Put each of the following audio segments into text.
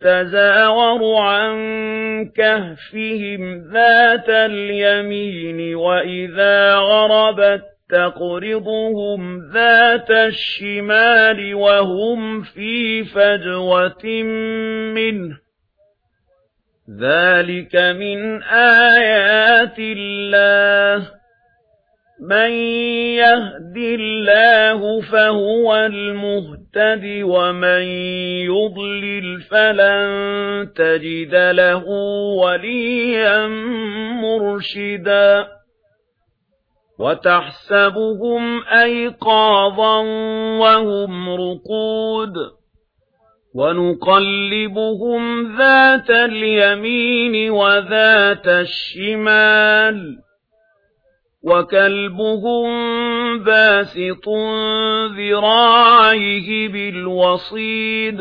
تَزَاوَرُ عَن كَهْفِهِمْ ذَاتَ الْيَمِينِ وَإِذَا غَرَبَتْ تَقْرِضُهُمْ ذَاتَ الشِّمَالِ وَهُمْ فِي فَجْوَةٍ مِّنْهُ. ذَلِكَ مِنْ آيَاتِ اللَّهِ. مَن يَهْدِ اللَّهُ فَهُوَ الْمُهْتَدِ يَهْتَدِ وَمَن يُضْلِلْ فَلَن تَجِدَ لَهُ وَلِيًّا مُرْشِدًا وَتَحْسَبُهُمْ أَيْقَاظًا وَهُمْ رُقُودٌ وَنُقَلِّبُهُمْ ذَاتَ الْيَمِينِ وَذَاتَ الشِّمَالِ وكلبهم باسط ذراعيه بالوصيد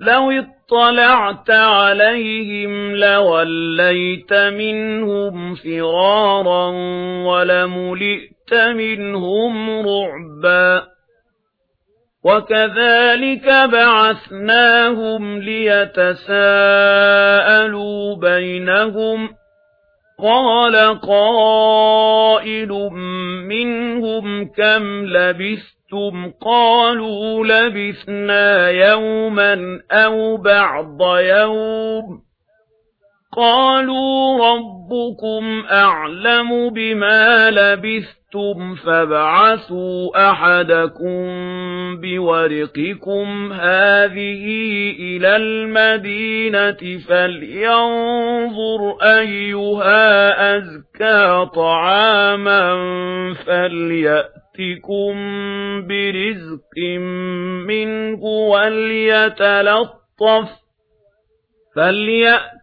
لو اطلعت عليهم لوليت منهم فرارا ولملئت منهم رعبا وَكَذَلِكَ بَعَثْنَاهُمْ لِيَتَسَاءَلُوا بَيْنَهُمْ ۚ قَالَ قَائِلٌ مِّنْهُمْ كَمْ لَبِثْتُمْ قَالُوا لَبِثْنَا يَوْمًا أَوْ بَعْضَ يَوْمٍ قَالُوا رَبُّكُمْ أَعْلَمُ بِمَا لَبِثْتُمْ فَابْعَثُوا أَحَدَكُمْ بِوَرِقِكُمْ هَذِهِ إِلَى الْمَدِينَةِ فَلْيَنظُرْ أَيُّهَا أَزْكَى طَعَامًا فَلْيَأْتِكُم بِرِزْقٍ مِّنْهُ وَلْيَتَلَطَّفْ فَلْيَأْتِكُم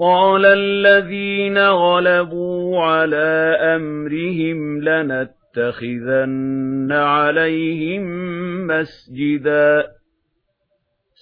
قَالَ الَّذِينَ غَلَبُوا عَلَىٰ أَمْرِهِمْ لَنَتَّخِذَنَّ عَلَيْهِم مَّسْجِدًا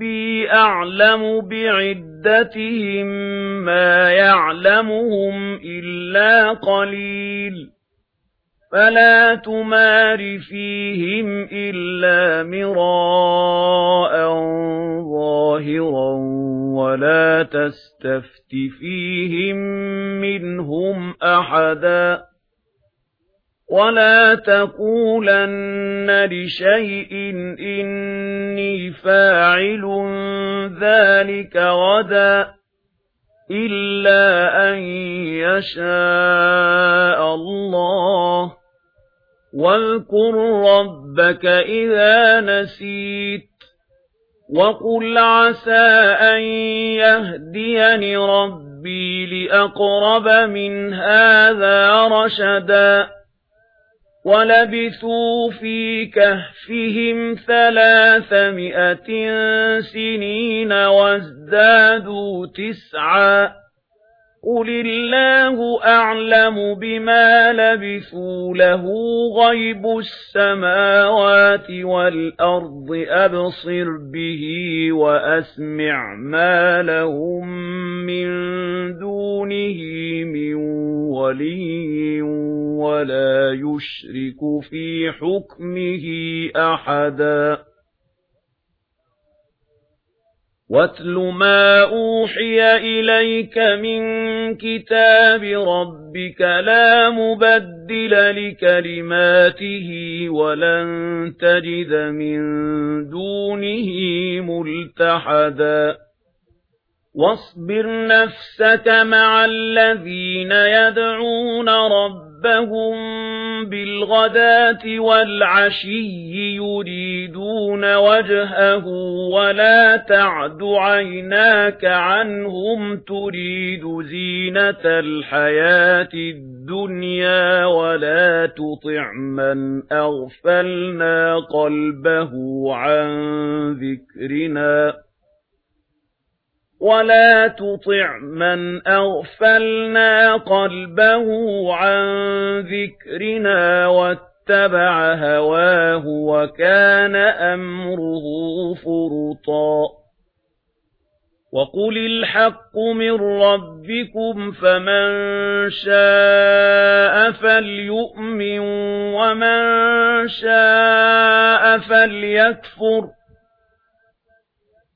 رَبِّي أَعْلَمُ بِعِدَّتِهِم مَّا يَعْلَمُهُمْ إِلَّا قَلِيلٌ فَلَا تُمَارِ فِيهِمْ إِلَّا مِرَاءً ظَاهِرًا وَلَا تَسْتَفْتِ فِيهِمْ مِنْهُمْ أَحَدًا وَلَا تَقُولَنَّ لِشَيْءٍ إِنِّي فَاعِلٌ ذَلِكَ غَدًا إِلَّا أَن يَشَاءَ اللَّهُ وَاذْكُر رَّبَّكَ إِذَا نَسِيتَ وَقُلْ عَسَىٰ أَن يهديني رَبِّي لِأَقْرَبَ مِنْ هَٰذَا رَشَدًا وَلَبِثُوا فِي كَهْفِهِمْ ثَلَاثَمِائَةٍ سِنِينَ وَازْدَادُوا تِسْعًا قُلِ اللَّهُ أَعْلَمُ بِمَا لَبِثُوا لَهُ غَيْبُ السَّمَاوَاتِ وَالْأَرْضِ أَبْصِرْ بِهِ وَأَسْمِعْ مَا لَهُم مِّن دُونِهِ مِن وَلِيٍّ وَلَا يُشْرِكُ فِي حُكْمِهِ أَحَدًا وَاتْلُ مَا أُوحِيَ إِلَيْكَ مِنْ كِتَابِ رَبِّكَ لَا مُبَدِّلَ لِكَلِمَاتِهِ وَلَنْ تَجِدَ مِنْ دُونِهِ مُلْتَحَدًا وَاصْبِرْ نَفْسَكَ مَعَ الَّذِينَ يَدْعُونَ رَبَّهُمْ رَبَّهُم بِالْغَدَاةِ وَالْعَشِيِّ يُرِيدُونَ وَجْهَهُ وَلَا تَعْدُ عَيْنَاكَ عَنْهُمْ تُرِيدُ زِينَةَ الْحَيَاةِ الدُّنْيَا وَلَا تُطِعْ مَنْ أَغْفَلْنَا قَلْبَهُ عَن ذِكْرِنَا ولا تطع من أغفلنا قلبه عن ذكرنا واتبع هواه وكان أمره فرطا وَقُلِ الْحَقُّ مِنْ رَبِّكُمْ فَمَنْ شَاءَ فَلْيُؤْمِنْ وَمَنْ شَاءَ فَلْيَكْفُرْ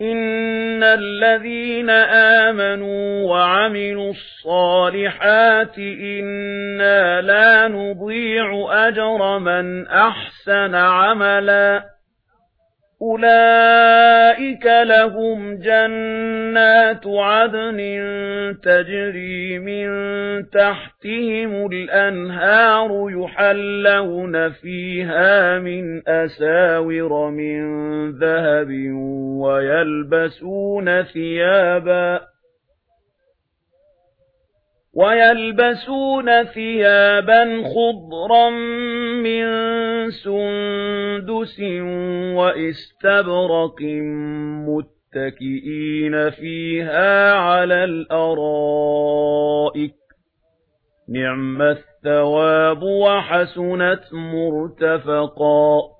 إِنَّ الَّذِينَ آمَنُوا وَعَمِلُوا الصَّالِحَاتِ إِنَّا لَا نُضِيعُ أَجْرَ مَنْ أَحْسَنَ عَمَلًا أُولَئِكَ لَهُمْ جَنَّاتُ عَدْنٍ تَجْرِي مِن تَحْتِهِمُ الْأَنْهَارُ يُحَلَّوْنَ فِيهَا مِنْ أَسَاوِرَ مِن ذَهَبٍ وَيَلْبَسُونَ ثِيَابًا وَيَلْبَسُونَ ثِيَابًا خُضْرًا مِّن سُندُسٍ وَإِسْتَبْرَقٍ مُّتَّكِئِينَ فِيهَا عَلَى الْأَرَائِكِ نِعْمَ الثَّوَابُ وَحَسُنَتْ مُرْتَفَقًا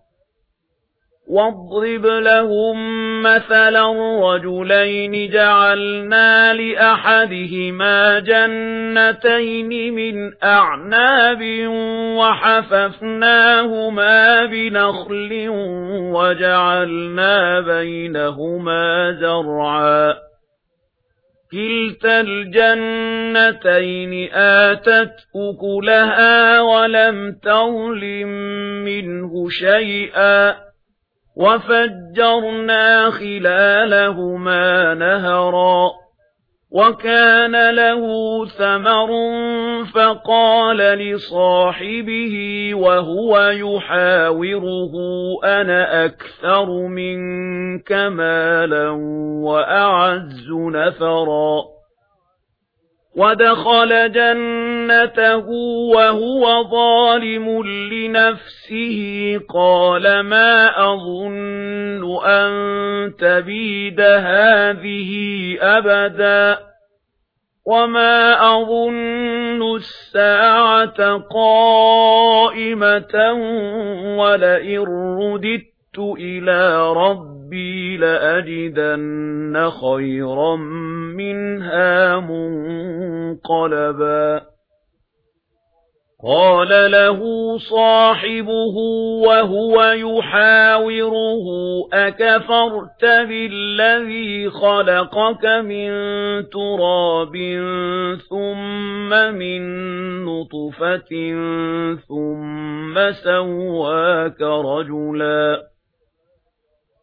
وَاضْرِبْ لَهُم مَّثَلًا رَّجُلَيْنِ جَعَلْنَا لِأَحَدِهِمَا جَنَّتَيْنِ مِنْ أَعْنَابٍ وَحَفَفْنَاهُمَا بِنَخْلٍ وَجَعَلْنَا بَيْنَهُمَا زَرْعًا كِلْتَا الْجَنَّتَيْنِ آتَتْ أُكُلَهَا وَلَمْ تَظْلِم مِّنْهُ شَيْئًا وَفَجَّرْنَا خِلَالَهُمَا نَهَرًا وَكَانَ لَهُ ثَمَرٌ فَقَالَ لِصَاحِبِهِ وَهُوَ يُحَاوِرُهُ أَنَا أَكْثَرُ مِنكَ مَالًا وَأَعَزُّ نَفَرًا وَدَخَلَ جَنَّتَهُ وَهُوَ ظَالِمٌ لِنَفْسِهِ قَالَ مَا أَظُنُّ أَن تَبِيدَ هَٰذِهِ أَبَدًا وَمَا أَظُنُّ السَّاعَةَ قَائِمَةً وَلَئِن رُّدِدتُّ إِلَى رَبِّي لَأَجِدَنَّ خَيْرًا مِنْهَا مُنْقَلَبًا. قَالَ لَهُ صَاحِبُهُ وَهُوَ يُحَاوِرُهُ أَكَفَرْتَ بِالَّذِي خَلَقَكَ مِنْ تُرَابٍ ثُمَّ مِنْ نُطْفَةٍ ثُمَّ سَوَّاكَ رَجُلًا.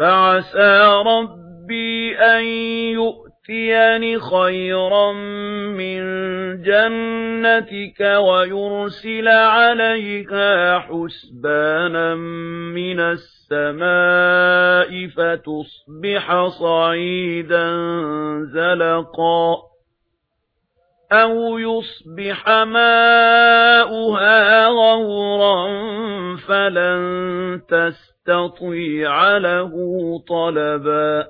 فَعَسَى رَبِّي أَن يؤتيني خَيْرًا مِّن جَنَّتِكَ وَيُرْسِلَ عَلَيْهَا حُسْبَانًا مِّنَ السَّمَاءِ فَتُصْبِحَ صَعِيدًا زَلَقًا أَوْ يُصْبِحَ مَاؤُهَا غَوْرًا فَلَن تَسْتَطِيعَ لَهُ طَلَبًا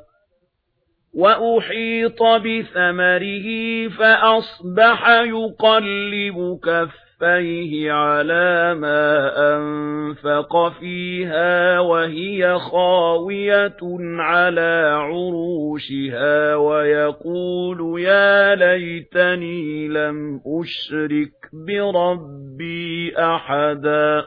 وَأُحِيطَ بِثَمَرِهِ فَأَصْبَحَ يُقَلِّبُ كَفَّيْهِ كَفَّيْهِ عَلَى مَا أَنفَقَ فِيهَا وَهِيَ خَاوِيَةٌ عَلَى عُرُوشِهَا وَيَقُولُ يَا لَيْتَنِي لَمْ أُشْرِكْ بِرَبِّي أَحَدًا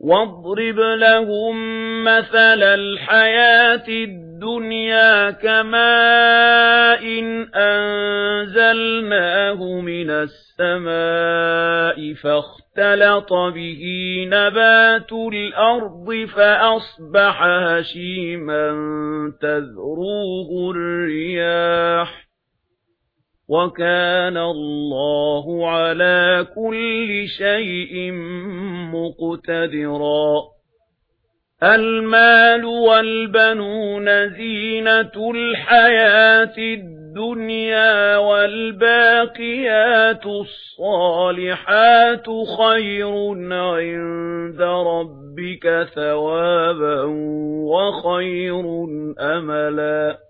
وَاضْرِبْ لَهُم مَّثَلَ الْحَيَاةِ الدُّنْيَا كَمَاءٍ أَنزَلْنَاهُ مِنَ السَّمَاءِ فَاخْتَلَطَ بِهِ نَبَاتُ الْأَرْضِ فَأَصْبَحَ هَشِيمًا تَذْرُوهُ الرِّيَاحُ وَكَانَ اللَّهُ عَلَى كُلِّ شَيْءٍ مُقْتَدِرًا. الْمَالُ وَالْبَنُونَ زِينَةُ الْحَيَاةِ الدُّنْيَا وَالْبَاقِيَاتُ الصَّالِحَاتُ خَيْرٌ عِندَ رَبِّكَ ثَوَابًا وَخَيْرٌ أَمَلًا.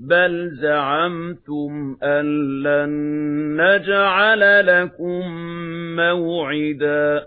بَلْ زَعَمْتُمْ أَن لَّن نَّجْعَلَ لَكُم مَّوْعِدًا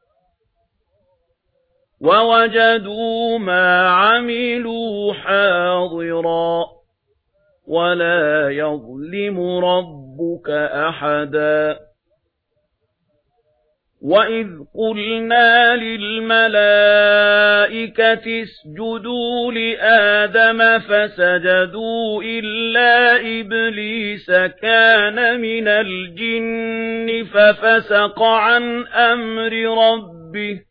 وَوَجَدُوا مَا عَمِلُوا حَاضِرًا وَلَا يَظْلِمُ رَبُّكَ أَحَدًا وَإِذْ قُلْنَا لِلْمَلَائِكَةِ اسْجُدُوا لِآدَمَ فَسَجَدُوا إِلَّا إِبْلِيسَ كَانَ مِنَ الْجِنِّ فَفَسَقَ عَن أَمْرِ رَبِّهِ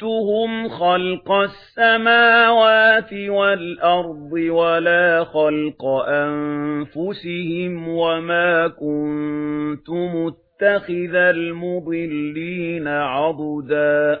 خَلَقْتُهُمْ خَلْقَ السَّمَاوَاتِ وَالْأَرْضِ وَلَا خَلْقَ أَنفُسِهِمْ وَمَا كنتم مُتَّخِذَ الْمُضِلِّينَ عبداً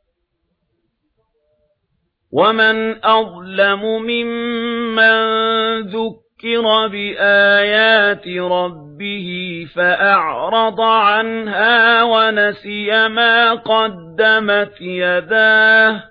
وَمَنْ أَظْلَمُ مِمَّنْ ذُكِّرَ بِآيَاتِ رَبِّهِ فَأَعْرَضَ عَنْهَا وَنَسِيَ مَا قَدَّمَتْ يَدَاهُ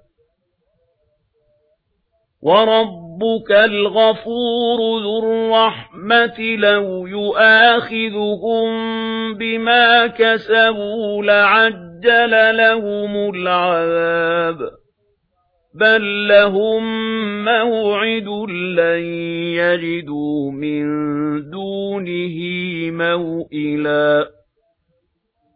وَرَبُّكَ الْغَفُورُ ذُو الرَّحْمَةِ لَوْ يُؤَاخِذُهُم بِمَا كَسَبُوا لَعَجَّلَ لَهُمُ الْعَذَابَ بَل لَّهُم مَّوْعِدٌ لَّن يَجِدُوا مِن دُونِهِ مَوْئِلًا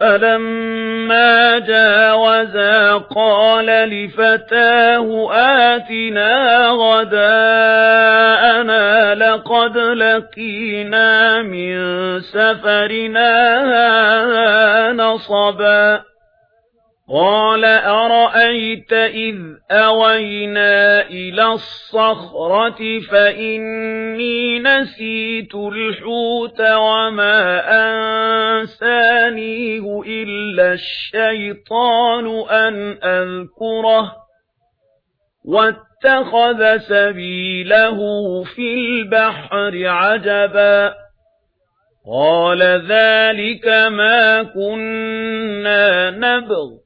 فَلَمَّا جَاوَزَا قَالَ لِفَتَاهُ آتِنَا غَدَاءَنَا لَقَدْ لَقِينَا مِنْ سَفَرِنَا هَذَا نَصَبًا قَالَ أَرَأَيْتَ إِذْ أَوَيْنَا إِلَى الصَّخْرَةِ فَإِنِّي نَسِيتُ الْحُوتَ وَمَا أَنسَانِيهُ إِلَّا الشَّيْطَانُ أَنْ أَذْكُرَهُ وَاتَّخَذَ سَبِيلَهُ فِي الْبَحْرِ عَجَبًا قَالَ ذَلِكَ مَا كُنَّا نَبْغِ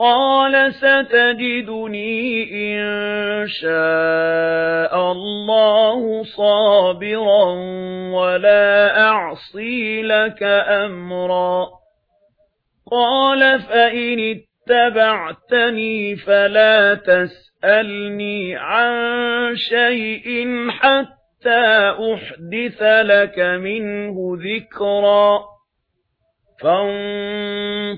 قَالَ سَتَجِدُنِي إِن شَاءَ اللَّهُ صَابِرًا وَلَا أَعْصِي لَكَ أَمْرًا. قَالَ فَإِنِ اتَّبَعْتَنِي فَلَا تَسْأَلْنِي عَن شَيْءٍ حَتَّى أُحْدِثَ لَكَ مِنْهُ ذِكْرًا.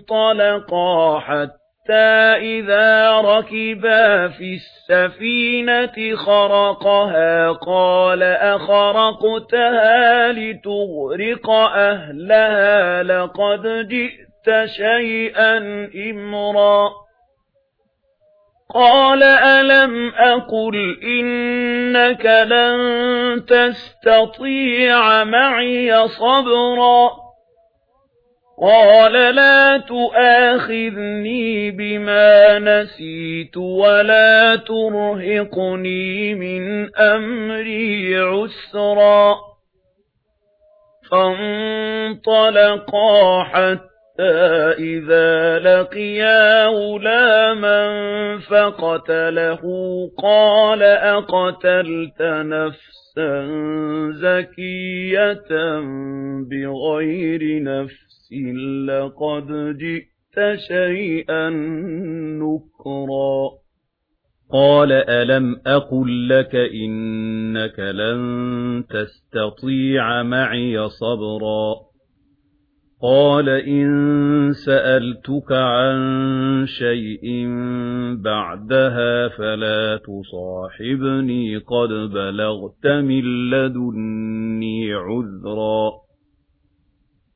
فَانطَلَقَا حَتَّى حَتَّى إِذَا رَكِبَا فِي السَّفِينَةِ خَرَقَهَا قَالَ أَخَرَقْتَهَا لِتُغْرِقَ أَهْلَهَا لَقَدْ جِئْتَ شَيْئًا إِمْرًا قَالَ أَلَمْ أَقُلْ إِنَّكَ لَن تَسْتَطِيعَ مَعِيَ صَبْرًا قَالَ لَا تُؤَاخِذْنِي بِمَا نَسِيتُ وَلَا تُرْهِقْنِي مِنْ أَمْرِي عُسْرًا. فَانطَلَقَا حَتَّى إِذَا لَقِيَا غُلَامًا فَقَتَلَهُ. قَالَ أَقَتَلْتَ نَفْسًا زَكِيَّةً بِغَيْرِ نَفْسٍ؟ نَفْسٍ لَّقَدْ جِئْتَ شَيْئًا نُّكْرًا. قَالَ أَلَمْ أَقُل لَّكَ إِنَّكَ لَن تَسْتَطِيعَ مَعِيَ صَبْرًا؟ قَالَ إِن سَأَلْتُكَ عَن شَيْءٍ بَعْدَهَا فَلَا تُصَاحِبْنِي قَدْ بَلَغْتَ مِن لَّدُنِّي عُذْرًا.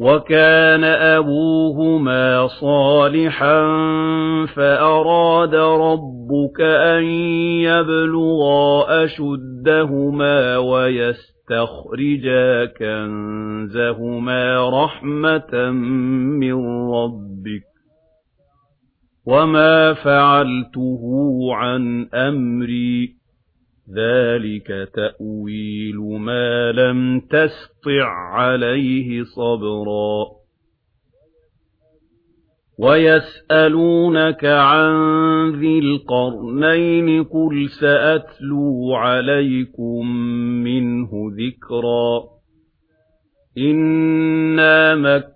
وَكَانَ أَبُوهُمَا صَالِحًا فَأَرَادَ رَبُّكَ أَن يَبْلُغَا أَشُدَّهُمَا وَيَسْتَخْرِجَا كَنزَهُمَا رَحْمَةً مِّن رَّبِّكَ وَمَا فَعَلْتُهُ عَن أَمْرِي ذَلِكَ تَأْوِيلُ مَا لَمْ تَسْطِع عَلَيْهِ صَبْرًا وَيَسْأَلُونَكَ عَن ذِي الْقَرْنَيْنِ قُلْ سَأَتْلُو عَلَيْكُمْ مِنْهُ ذِكْرًا إِنَّا مَكَّنَّا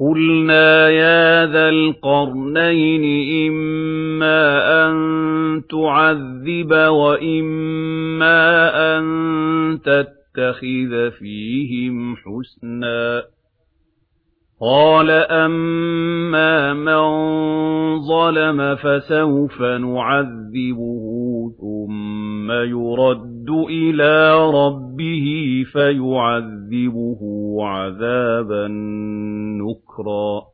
قُلْنَا يَا ذَا الْقَرْنَيْنِ إِمَّا أَن تُعَذِّبَ وَإِمَّا أَن تَتَّخِذَ فِيهِمْ حُسْنًا قَالَ أَمَّا مَنْ ظَلَمَ فَسَوْفَ نُعَذِّبُهُ ثُمَّ يُرَدُّ إِلَى رَبِّهِ فَيُعَذِّبُهُ عَذَابًا نُكْرًا.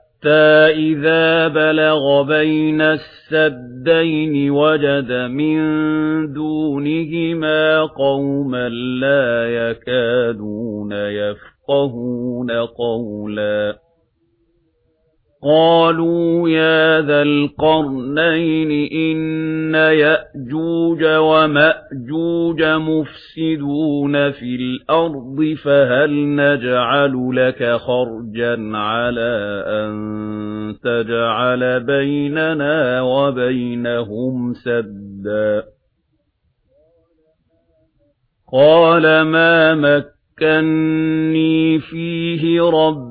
حَتَّى إِذَا بَلَغَ بَيْنَ السَّدَّيْنِ وَجَدَ مِن دُونِهِمَا قَوْمًا لَّا يَكَادُونَ يَفْقَهُونَ قَوْلًا قَالُوا يَا ذَا الْقَرْنَيْنِ إِنَّ يَأْجُوجَ وَمَأْجُوجَ مُفْسِدُونَ فِي الْأَرْضِ فَهَلْ نَجْعَلُ لَكَ خَرْجًا عَلَى أَن تَجْعَلَ بَيْنَنَا وَبَيْنَهُمْ سَدًّا قَالَ مَا مَكَّنِّي فِيهِ رَبِّي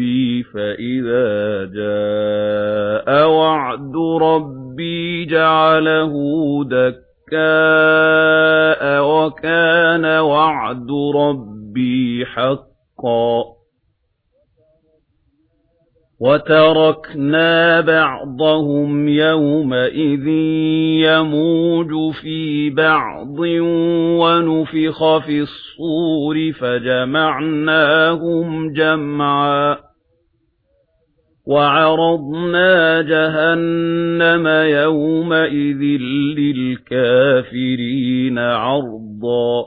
رَبِّي فَإِذَا جَاءَ وَعْدُ رَبِّي جَعَلَهُ دَكَّاءَ وَكَانَ وَعْدُ رَبِّي حَقًّا وَتَرَكْنَا بَعْضَهُمْ يَوْمَئِذٍ يَمُوجُ فِي بَعْضٍ وَنُفِخَ فِي الصُّورِ فَجَمَعْنَاهُمْ جَمْعًا وَعَرَضْنَا جَهَنَّمَ يَوْمَئِذٍ لِلْكَافِرِينَ عَرْضًا.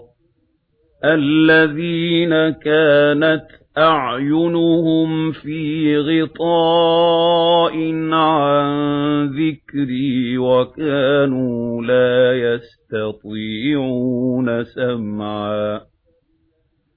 الَّذِينَ كَانَتْ أَعْيُنُهُمْ فِي غِطَاءٍ عَن ذِكْرِي وَكَانُوا لَا يَسْتَطِيعُونَ سَمْعًا.